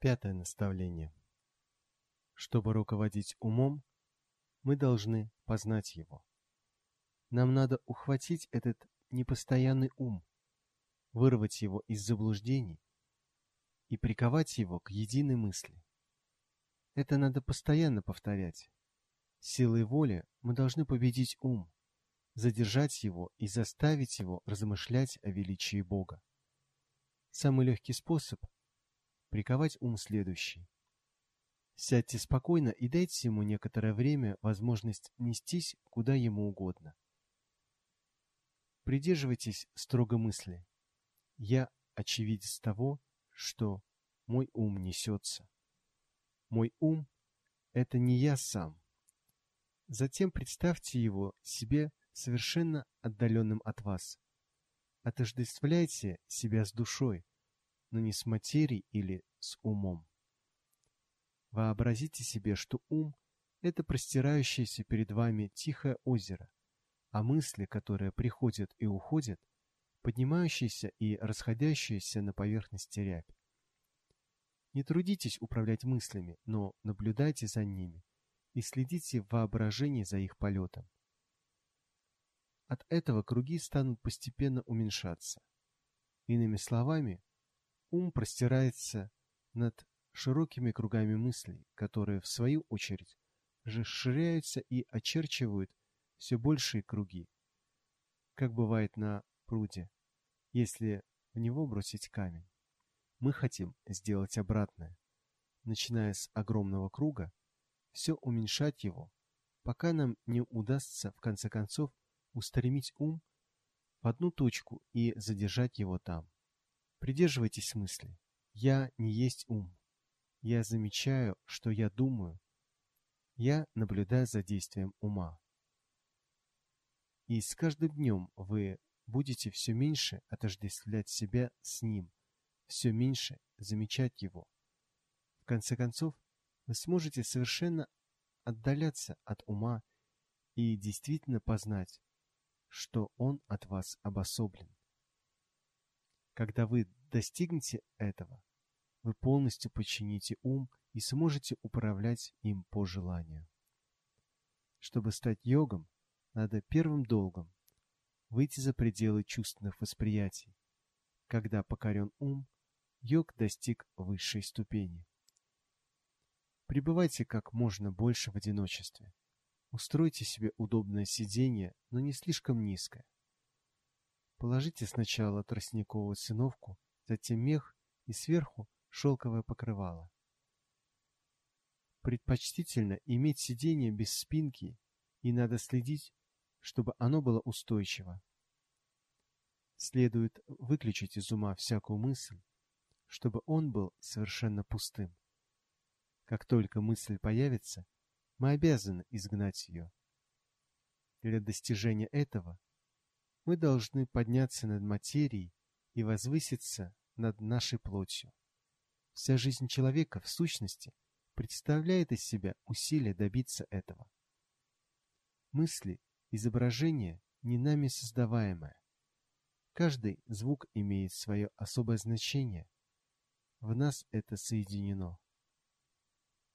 Пятое наставление. Чтобы руководить умом, мы должны познать его. Нам надо ухватить этот непостоянный ум, вырвать его из заблуждений и приковать его к единой мысли. Это надо постоянно повторять. Силой воли мы должны победить ум, задержать его и заставить его размышлять о величии Бога. Самый легкий способ – приковать ум следующий. Сядьте спокойно и дайте ему некоторое время возможность нестись куда ему угодно. Придерживайтесь строго мысли. Я очевидец того, что мой ум несется. Мой ум – это не я сам. Затем представьте его себе совершенно отдаленным от вас. Отождествляйте себя с душой, но не с материей или с умом. Вообразите себе, что ум – это простирающееся перед вами тихое озеро, а мысли, которые приходят и уходят, поднимающиеся и расходящиеся на поверхности рябь. Не трудитесь управлять мыслями, но наблюдайте за ними и следите в воображении за их полетом. От этого круги станут постепенно уменьшаться. Иными словами, ум простирается над широкими кругами мыслей, которые, в свою очередь, расширяются и очерчивают все большие круги, как бывает на пруде, если в него бросить камень. Мы хотим сделать обратное, начиная с огромного круга, все уменьшать его, пока нам не удастся в конце концов устремить ум в одну точку и задержать его там. Придерживайтесь мысли. Я не есть ум. Я замечаю, что я думаю. Я наблюдаю за действием ума. И с каждым днем вы будете все меньше отождествлять себя с ним, все меньше замечать его. В конце концов, вы сможете совершенно отдаляться от ума и действительно познать, что он от вас обособлен. Когда вы достигнете этого, вы полностью подчините ум и сможете управлять им по желанию. Чтобы стать йогом, надо первым долгом выйти за пределы чувственных восприятий. Когда покорен ум, йог достиг высшей ступени. Пребывайте как можно больше в одиночестве. Устройте себе удобное сиденье, но не слишком низкое. Положите сначала тростниковую циновку, затем мех и сверху шелковое покрывало. Предпочтительно иметь сиденье без спинки и надо следить, чтобы оно было устойчиво. Следует выключить из ума всякую мысль, чтобы он был совершенно пустым. Как только мысль появится, мы обязаны изгнать ее. Для достижения этого мы должны подняться над материей и возвыситься над нашей плотью. Вся жизнь человека, в сущности, представляет из себя усилие добиться этого. Мысли, изображение не нами создаваемое. Каждый звук имеет свое особое значение. В нас это соединено.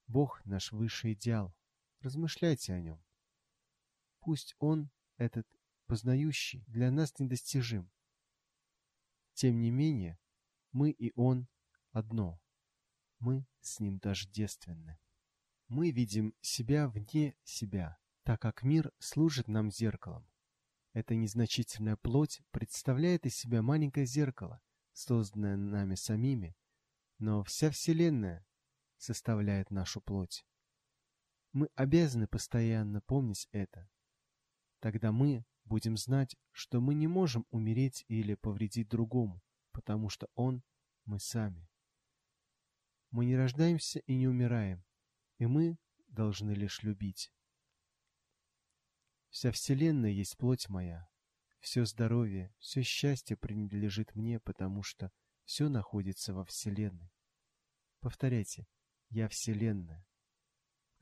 Бог – наш высший идеал. Размышляйте о нем. Пусть он, этот познающий, для нас недостижим. Тем не менее, мы и он одно. Мы с ним тождественны. Мы видим себя вне себя, так как мир служит нам зеркалом. Эта незначительная плоть представляет из себя маленькое зеркало, созданное нами самими, но вся Вселенная составляет нашу плоть. Мы обязаны постоянно помнить это. Тогда мы будем знать, что мы не можем умереть или повредить другому, потому что он – мы сами. Мы не рождаемся и не умираем, и мы должны лишь любить. Вся Вселенная есть плоть моя. Все здоровье, все счастье принадлежит мне, потому что все находится во Вселенной. Повторяйте, я Вселенная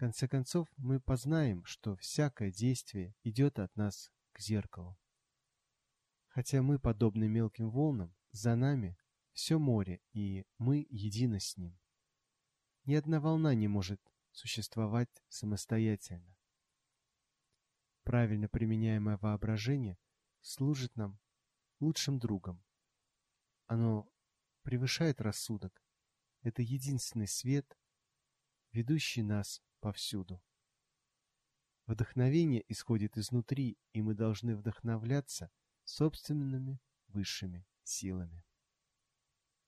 конце концов, мы познаем, что всякое действие идет от нас к зеркалу. Хотя мы подобны мелким волнам, за нами все море, и мы едины с ним. Ни одна волна не может существовать самостоятельно. Правильно применяемое воображение служит нам лучшим другом. Оно превышает рассудок. Это единственный свет, ведущий нас повсюду. Вдохновение исходит изнутри, и мы должны вдохновляться собственными высшими силами.